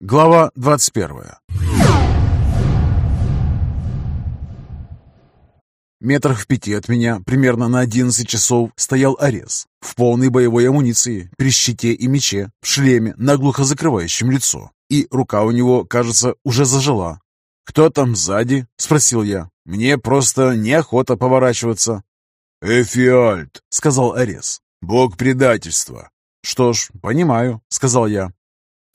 Глава 21 Метрах в пяти от меня, примерно на 11 часов, стоял Арес в полной боевой амуниции, при щите и мече, в шлеме, наглухо закрывающем лицо. И рука у него, кажется, уже зажила. «Кто там сзади?» — спросил я. «Мне просто неохота поворачиваться». «Эфиальт», — сказал Арес. «Бог предательства». «Что ж, понимаю», — сказал я.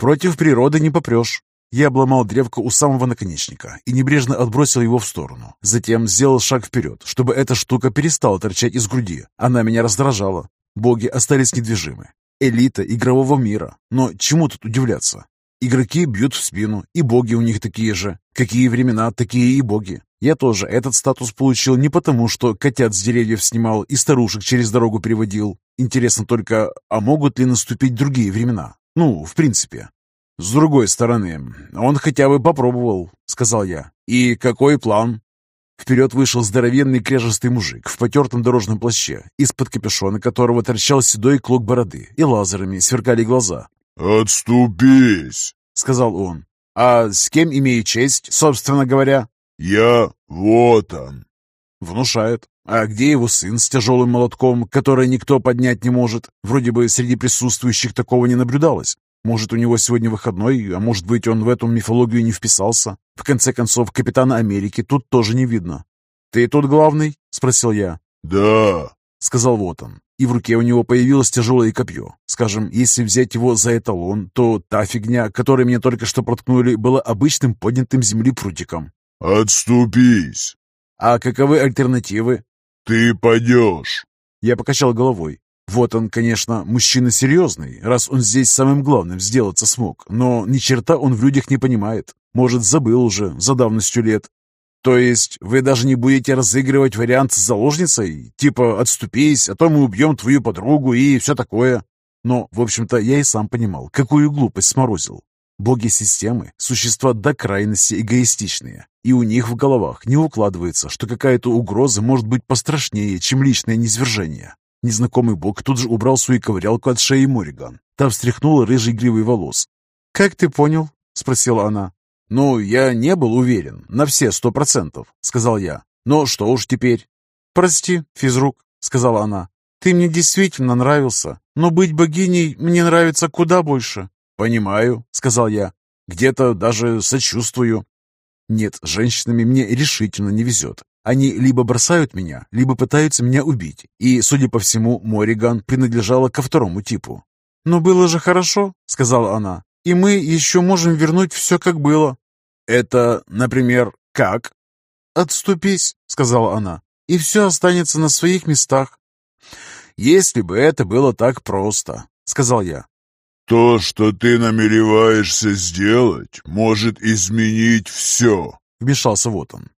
Против природы не попрешь. Я обломал древко у самого наконечника и небрежно отбросил его в сторону. Затем сделал шаг вперед, чтобы эта штука перестала торчать из груди. Она меня раздражала. Боги остались недвижимы. Элита игрового мира. Но чему тут удивляться? Игроки бьют в спину, и боги у них такие же. Какие времена, такие и боги. Я тоже этот статус получил не потому, что котят с деревьев снимал и старушек через дорогу приводил. Интересно только, а могут ли наступить другие времена? Ну, в принципе. С другой стороны, он хотя бы попробовал, сказал я. И какой план? Вперед вышел здоровенный кряжестый мужик в потертом дорожном плаще, из-под капюшона которого торчал седой клок бороды, и лазерами сверкали глаза. «Отступись!» — сказал он. «А с кем имею честь, собственно говоря?» «Я вот он!» Внушает. А где его сын с тяжелым молотком, который никто поднять не может? Вроде бы среди присутствующих такого не наблюдалось. Может, у него сегодня выходной, а может быть, он в эту мифологию не вписался? В конце концов, капитана Америки тут тоже не видно. «Ты тут главный?» — спросил я. «Да», — сказал вот он. И в руке у него появилось тяжелое копье. Скажем, если взять его за эталон, то та фигня, которой мне только что проткнули, была обычным поднятым земли прутиком. «Отступись!» «А каковы альтернативы?» «Ты пойдешь!» Я покачал головой. Вот он, конечно, мужчина серьезный, раз он здесь самым главным сделаться смог, но ни черта он в людях не понимает. Может, забыл уже за давностью лет. То есть вы даже не будете разыгрывать вариант с заложницей? Типа «отступись, а то мы убьем твою подругу» и все такое? Но, в общем-то, я и сам понимал, какую глупость сморозил. Боги системы – существа до крайности эгоистичные, и у них в головах не укладывается, что какая-то угроза может быть пострашнее, чем личное низвержение. Незнакомый бог тут же убрал свою ковырялку от шеи Мориган. Та встряхнула рыжий гривый волос. «Как ты понял?» – спросила она. «Ну, я не был уверен, на все сто процентов», – сказал я. «Но что уж теперь?» «Прости, физрук», – сказала она. «Ты мне действительно нравился, но быть богиней мне нравится куда больше». «Понимаю», — сказал я. «Где-то даже сочувствую». Нет, с женщинами мне решительно не везет. Они либо бросают меня, либо пытаются меня убить. И, судя по всему, Мориган принадлежала ко второму типу. «Но было же хорошо», — сказала она. «И мы еще можем вернуть все, как было». «Это, например, как?» «Отступись», — сказала она, — «и все останется на своих местах». «Если бы это было так просто», — сказал я. То, что ты намереваешься сделать, может изменить все. Вмешался вот он.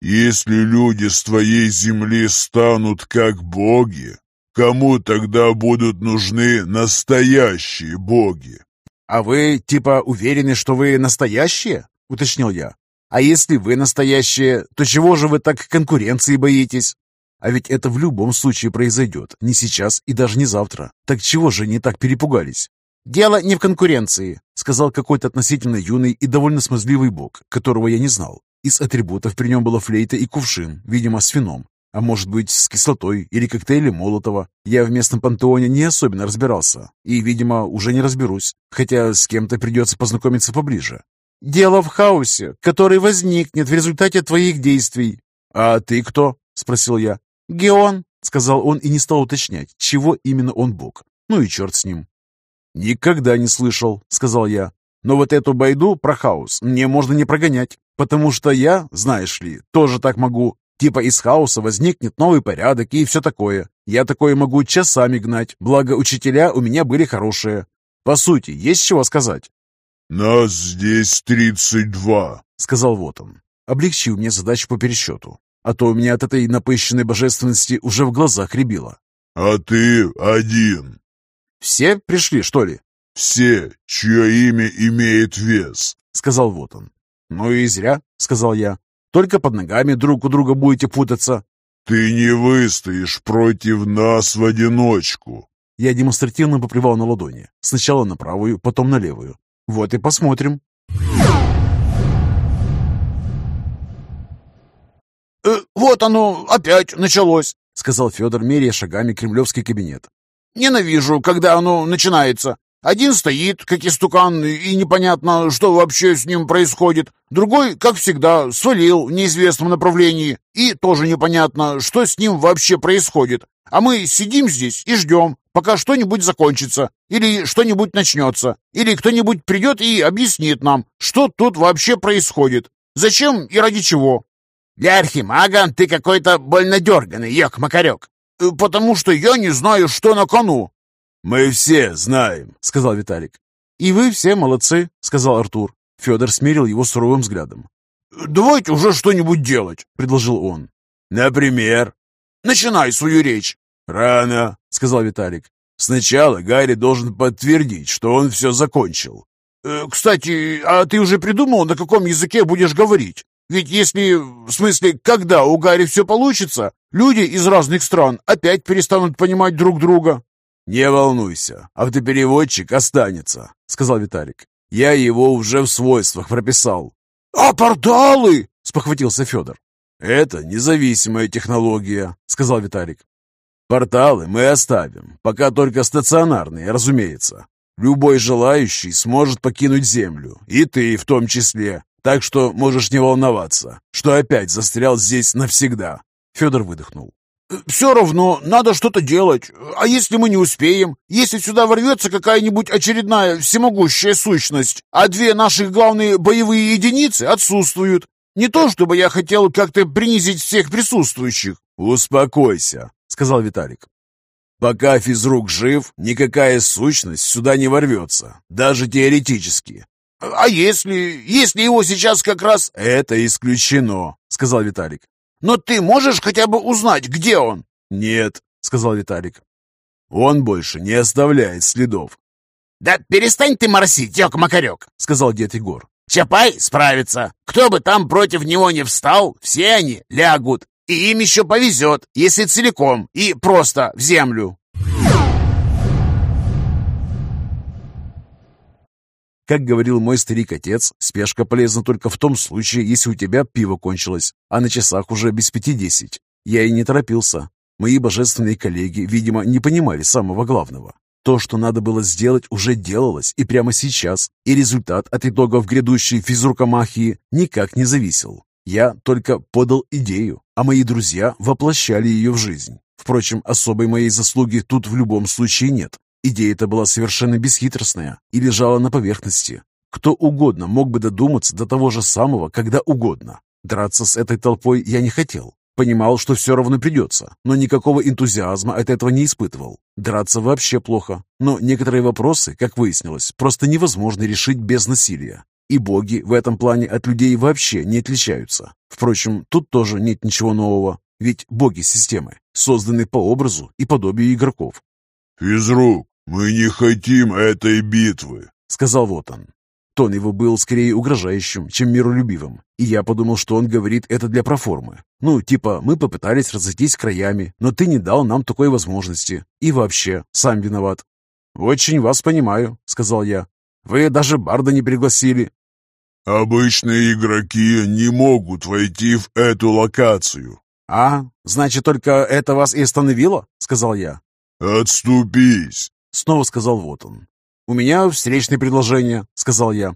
Если люди с твоей земли станут как боги, кому тогда будут нужны настоящие боги? А вы типа уверены, что вы настоящие? Уточнил я. А если вы настоящие, то чего же вы так конкуренции боитесь? А ведь это в любом случае произойдет, не сейчас и даже не завтра. Так чего же они так перепугались? «Дело не в конкуренции», — сказал какой-то относительно юный и довольно смазливый бог, которого я не знал. Из атрибутов при нем была флейта и кувшин, видимо, с вином. А может быть, с кислотой или коктейлем Молотова. Я в местном пантеоне не особенно разбирался. И, видимо, уже не разберусь. Хотя с кем-то придется познакомиться поближе. «Дело в хаосе, который возникнет в результате твоих действий». «А ты кто?» — спросил я. «Геон», — сказал он и не стал уточнять, чего именно он бог. Ну и черт с ним. «Никогда не слышал», — сказал я. «Но вот эту байду про хаос мне можно не прогонять, потому что я, знаешь ли, тоже так могу. Типа из хаоса возникнет новый порядок и все такое. Я такое могу часами гнать, благо учителя у меня были хорошие. По сути, есть чего сказать?» «Нас здесь тридцать два», — сказал вот он. Облегчил мне задачу по пересчету, а то у меня от этой напыщенной божественности уже в глазах рябило. «А ты один». «Все пришли, что ли?» «Все, чье имя имеет вес», — сказал вот он. «Ну и зря», — сказал я. «Только под ногами друг у друга будете путаться». «Ты не выстоишь против нас в одиночку». Я демонстративно поплевал на ладони. Сначала на правую, потом на левую. «Вот и посмотрим». «Э, «Вот оно, опять началось», — сказал Федор, меряя шагами кремлевский кабинет. «Ненавижу, когда оно начинается. Один стоит, как истукан, и непонятно, что вообще с ним происходит. Другой, как всегда, свалил в неизвестном направлении, и тоже непонятно, что с ним вообще происходит. А мы сидим здесь и ждем, пока что-нибудь закончится, или что-нибудь начнется, или кто-нибудь придет и объяснит нам, что тут вообще происходит, зачем и ради чего. Для архимага ты какой-то больно дерганый, ёк-макарек, э, потому что я не знаю, что на кону. «Мы все знаем», — сказал Виталик. «И вы все молодцы», — сказал Артур. Федор смерил его суровым взглядом. «Давайте уже что-нибудь делать», — предложил он. «Например?» «Начинай свою речь». «Рано», — сказал Виталик. «Сначала Гарри должен подтвердить, что он все закончил». Э, «Кстати, а ты уже придумал, на каком языке будешь говорить? Ведь если, в смысле, когда у Гарри все получится, люди из разных стран опять перестанут понимать друг друга». «Не волнуйся, автопереводчик останется», — сказал Виталик. «Я его уже в свойствах прописал». «А порталы?» — спохватился Федор. «Это независимая технология», — сказал Виталик. Порталы мы оставим, пока только стационарные, разумеется. Любой желающий сможет покинуть Землю, и ты в том числе. Так что можешь не волноваться, что опять застрял здесь навсегда. Федор выдохнул. «Э, «Все равно надо что-то делать. А если мы не успеем? Если сюда ворвется какая-нибудь очередная всемогущая сущность, а две наших главные боевые единицы отсутствуют? Не то чтобы я хотел как-то принизить всех присутствующих». «Успокойся сказал Виталик. «Пока физрук жив, никакая сущность сюда не ворвется, даже теоретически». «А если... если его сейчас как раз...» «Это исключено», — сказал Виталик. «Но ты можешь хотя бы узнать, где он?» «Нет», — сказал Виталик. «Он больше не оставляет следов». «Да перестань ты морсить, ёк-макарёк», — сказал дед Егор. «Чапай справится. Кто бы там против него не встал, все они лягут. И им еще повезет, если целиком и просто в землю. Как говорил мой старик-отец, спешка полезна только в том случае, если у тебя пиво кончилось, а на часах уже без пяти десять. Я и не торопился. Мои божественные коллеги, видимо, не понимали самого главного. То, что надо было сделать, уже делалось и прямо сейчас, и результат от итогов грядущей физрукомахии никак не зависел. Я только подал идею, а мои друзья воплощали ее в жизнь. Впрочем, особой моей заслуги тут в любом случае нет. Идея-то была совершенно бесхитростная и лежала на поверхности. Кто угодно мог бы додуматься до того же самого, когда угодно. Драться с этой толпой я не хотел. Понимал, что все равно придется, но никакого энтузиазма от этого не испытывал. Драться вообще плохо, но некоторые вопросы, как выяснилось, просто невозможно решить без насилия. И боги в этом плане от людей вообще не отличаются. Впрочем, тут тоже нет ничего нового, ведь боги системы созданы по образу и подобию игроков. «Физрук, мы не хотим этой битвы», — сказал Вотан. Тон его был скорее угрожающим, чем миролюбивым, и я подумал, что он говорит это для проформы. Ну, типа, мы попытались разойтись краями, но ты не дал нам такой возможности. И вообще, сам виноват. «Очень вас понимаю», — сказал я. «Вы даже Барда не пригласили, «Обычные игроки не могут войти в эту локацию». «А, значит, только это вас и остановило?» — сказал я. «Отступись!» — снова сказал вот он. «У меня встречное предложение», — сказал я.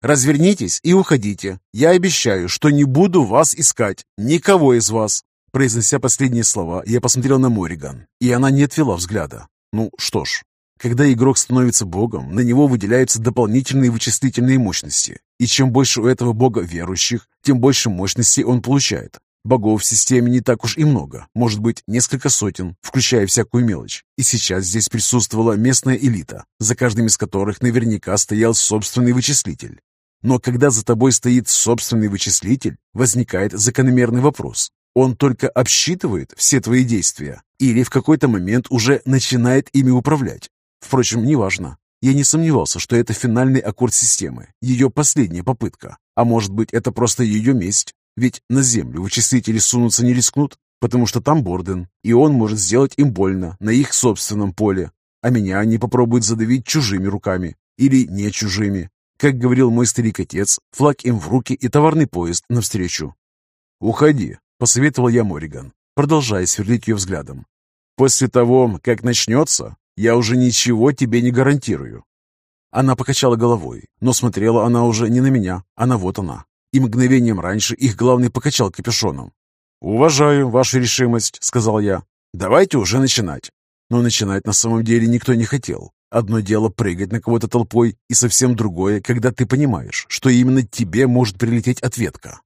«Развернитесь и уходите. Я обещаю, что не буду вас искать. Никого из вас». Произнося последние слова, я посмотрел на Мориган, и она не отвела взгляда. Ну что ж, когда игрок становится богом, на него выделяются дополнительные вычислительные мощности. И чем больше у этого бога верующих, тем больше мощностей он получает. Богов в системе не так уж и много, может быть, несколько сотен, включая всякую мелочь. И сейчас здесь присутствовала местная элита, за каждым из которых наверняка стоял собственный вычислитель. Но когда за тобой стоит собственный вычислитель, возникает закономерный вопрос. Он только обсчитывает все твои действия или в какой-то момент уже начинает ими управлять. Впрочем, неважно. Я не сомневался, что это финальный аккорд системы, ее последняя попытка. А может быть, это просто ее месть? Ведь на Землю вычислители сунуться не рискнут, потому что там Борден, и он может сделать им больно на их собственном поле. А меня они попробуют задавить чужими руками. Или не чужими. Как говорил мой старик-отец, флаг им в руки и товарный поезд навстречу. «Уходи», — посоветовал я Мориган, продолжая сверлить ее взглядом. «После того, как начнется, я уже ничего тебе не гарантирую». Она покачала головой, но смотрела она уже не на меня, а на вот она. И мгновением раньше их главный покачал капюшоном. «Уважаю вашу решимость», — сказал я. «Давайте уже начинать». Но начинать на самом деле никто не хотел. Одно дело прыгать на кого-то толпой, и совсем другое, когда ты понимаешь, что именно тебе может прилететь ответка.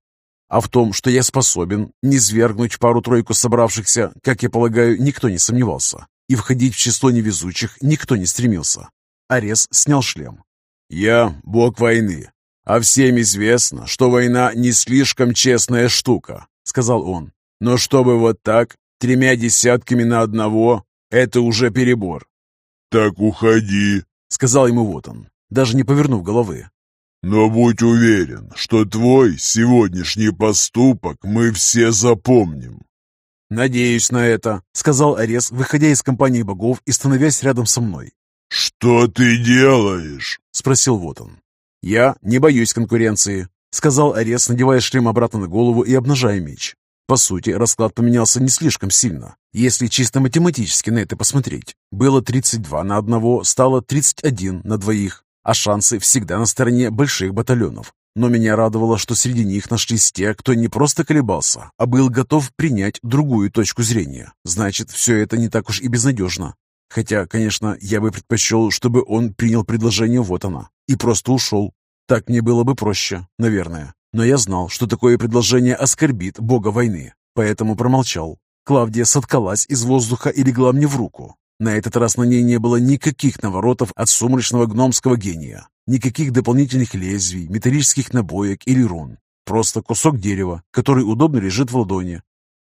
А в том, что я способен не свергнуть пару-тройку собравшихся, как я полагаю, никто не сомневался. И входить в число невезучих никто не стремился. Арес снял шлем. «Я бог войны, а всем известно, что война не слишком честная штука», — сказал он. «Но чтобы вот так, тремя десятками на одного, это уже перебор. «Так уходи», — сказал ему вот он, даже не повернув головы. «Но будь уверен, что твой сегодняшний поступок мы все запомним». «Надеюсь на это», — сказал Арес, выходя из компании богов и становясь рядом со мной. «Что ты делаешь?» — спросил вот он. «Я не боюсь конкуренции», — сказал Арес, надевая шлем обратно на голову и обнажая меч. По сути, расклад поменялся не слишком сильно. Если чисто математически на это посмотреть, было 32 на одного, стало 31 на двоих, а шансы всегда на стороне больших батальонов. Но меня радовало, что среди них нашлись те, кто не просто колебался, а был готов принять другую точку зрения. Значит, все это не так уж и безнадежно. Хотя, конечно, я бы предпочел, чтобы он принял предложение «вот она» и просто ушел. Так мне было бы проще, наверное. Но я знал, что такое предложение оскорбит бога войны, поэтому промолчал. Клавдия соткалась из воздуха и легла мне в руку. На этот раз на ней не было никаких наворотов от сумрачного гномского гения, никаких дополнительных лезвий, металлических набоек или рун. Просто кусок дерева, который удобно лежит в ладони.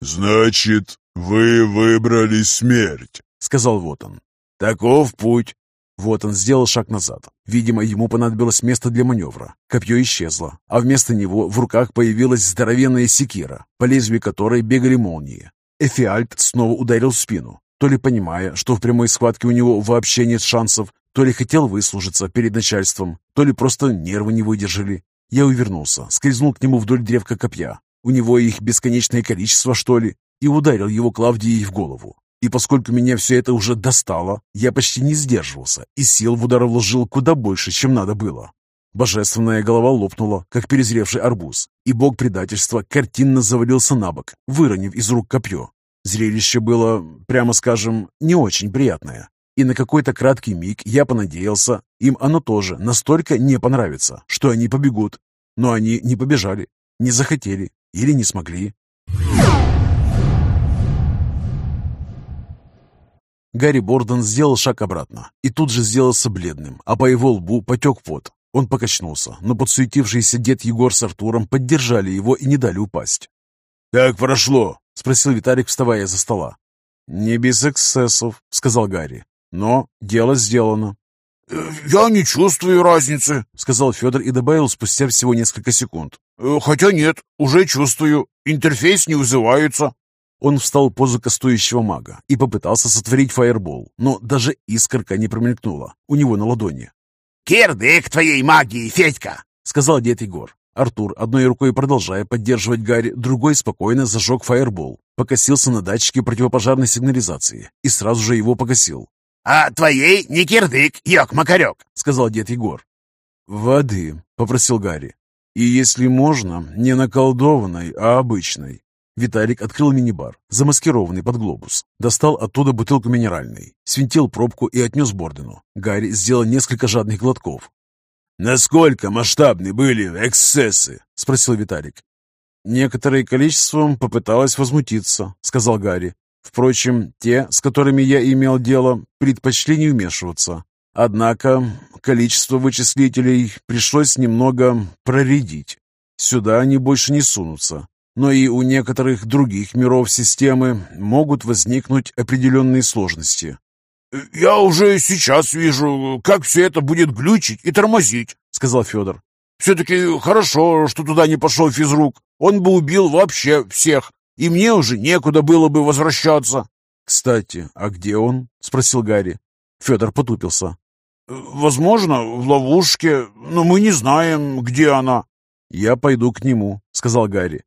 «Значит, вы выбрали смерть», — сказал Вотан. «Таков путь. Вот он сделал шаг назад. Видимо, ему понадобилось место для маневра. Копье исчезло, а вместо него в руках появилась здоровенная секира, по лезвию которой бегали молнии. Эфиальт снова ударил в спину, то ли понимая, что в прямой схватке у него вообще нет шансов, то ли хотел выслужиться перед начальством, то ли просто нервы не выдержали. Я увернулся, скользнул к нему вдоль древка копья. У него их бесконечное количество, что ли, и ударил его Клавдией в голову. И поскольку меня все это уже достало, я почти не сдерживался и сил в удар вложил куда больше, чем надо было. Божественная голова лопнула, как перезревший арбуз, и бог предательства картинно завалился на бок, выронив из рук копье. Зрелище было, прямо скажем, не очень приятное. И на какой-то краткий миг я понадеялся, им оно тоже настолько не понравится, что они побегут. Но они не побежали, не захотели или не смогли. Гарри Борден сделал шаг обратно и тут же сделался бледным, а по его лбу потек пот. Он покачнулся, но подсуетившийся дед Егор с Артуром поддержали его и не дали упасть. «Как прошло?» — спросил Виталик, вставая за стола. «Не без эксцессов», — сказал Гарри. «Но дело сделано». «Э, «Я не чувствую разницы», — сказал Федор и добавил спустя всего несколько секунд. «Э, «Хотя нет, уже чувствую. Интерфейс не вызывается». Он встал в позу кастующего мага и попытался сотворить фаербол, но даже искорка не промелькнула у него на ладони. «Кирдык твоей магии, Федька!» — сказал дед Егор. Артур, одной рукой продолжая поддерживать Гарри, другой спокойно зажег фаербол, покосился на датчике противопожарной сигнализации и сразу же его погасил. «А твоей не кирдык, ёк-макарёк!» — сказал дед Егор. «Воды», — попросил Гарри. «И если можно, не наколдованной, а обычной. Виталик открыл мини-бар, замаскированный под глобус. Достал оттуда бутылку минеральной, свинтил пробку и отнес Бордену. Гарри сделал несколько жадных глотков. «Насколько масштабны были эксцессы?» — спросил Виталик. «Некоторое количество попыталось возмутиться», — сказал Гарри. «Впрочем, те, с которыми я имел дело, предпочли не вмешиваться. Однако количество вычислителей пришлось немного проредить. Сюда они больше не сунутся но и у некоторых других миров системы могут возникнуть определенные сложности. «Я уже сейчас вижу, как все это будет глючить и тормозить», — сказал Федор. «Все-таки хорошо, что туда не пошел физрук. Он бы убил вообще всех, и мне уже некуда было бы возвращаться». «Кстати, а где он?» — спросил Гарри. Федор потупился. Возможно, в ловушке, но мы не знаем, где она». «Я пойду к нему», — сказал Гарри.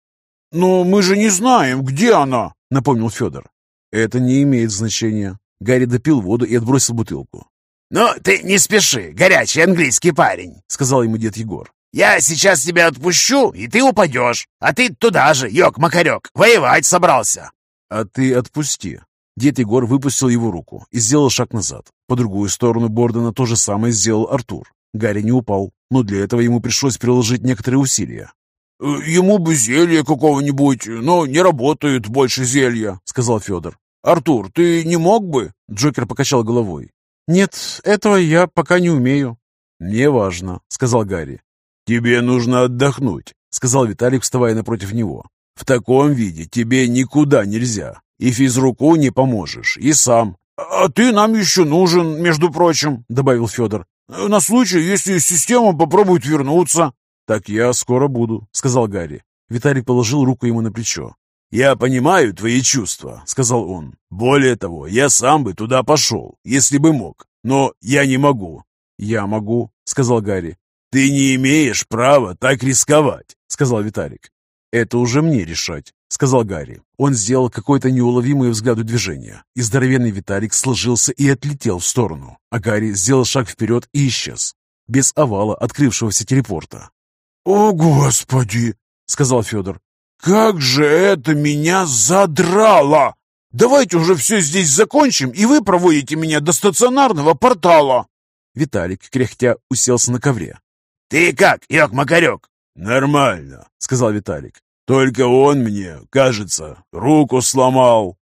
«Но мы же не знаем, где она», — напомнил Федор. «Это не имеет значения». Гарри допил воду и отбросил бутылку. «Ну, ты не спеши, горячий английский парень», — сказал ему дед Егор. «Я сейчас тебя отпущу, и ты упадешь. А ты туда же, ёк-макарёк, воевать собрался». «А ты отпусти». Дед Егор выпустил его руку и сделал шаг назад. По другую сторону Бордена то же самое сделал Артур. Гарри не упал, но для этого ему пришлось приложить некоторые усилия. «Э, «Ему бы зелье какого-нибудь, но не работают больше зелья», — сказал Федор. «Артур, ты не мог бы?» Джокер покачал головой. «Нет, этого я пока не умею». «Не важно», — сказал Гарри. «Тебе нужно отдохнуть», — сказал Виталик, вставая напротив него. «В таком виде тебе никуда нельзя. И физруку не поможешь, и сам». «А ты нам еще нужен, между прочим», — добавил Федор. «На случай, если система попробует вернуться». «Так я скоро буду», — сказал Гарри. Виталик положил руку ему на плечо. «Я понимаю твои чувства», — сказал он. «Более того, я сам бы туда пошел, если бы мог. Но я не могу». «Я могу», — сказал Гарри. «Ты не имеешь права так рисковать», — сказал Виталик. «Это уже мне решать», — сказал Гарри. Он сделал какое-то неуловимое взгляду движение, и здоровенный Виталик сложился и отлетел в сторону, а Гарри сделал шаг вперед и исчез, без овала открывшегося телепорта. «О, Господи!» — сказал Федор. «Как же это меня задрало! Давайте уже все здесь закончим, и вы проводите меня до стационарного портала!» Виталик, кряхтя, уселся на ковре. «Ты как, Ёк-Макарёк?» «Нормально», — сказал Виталик. «Только он мне, кажется, руку сломал».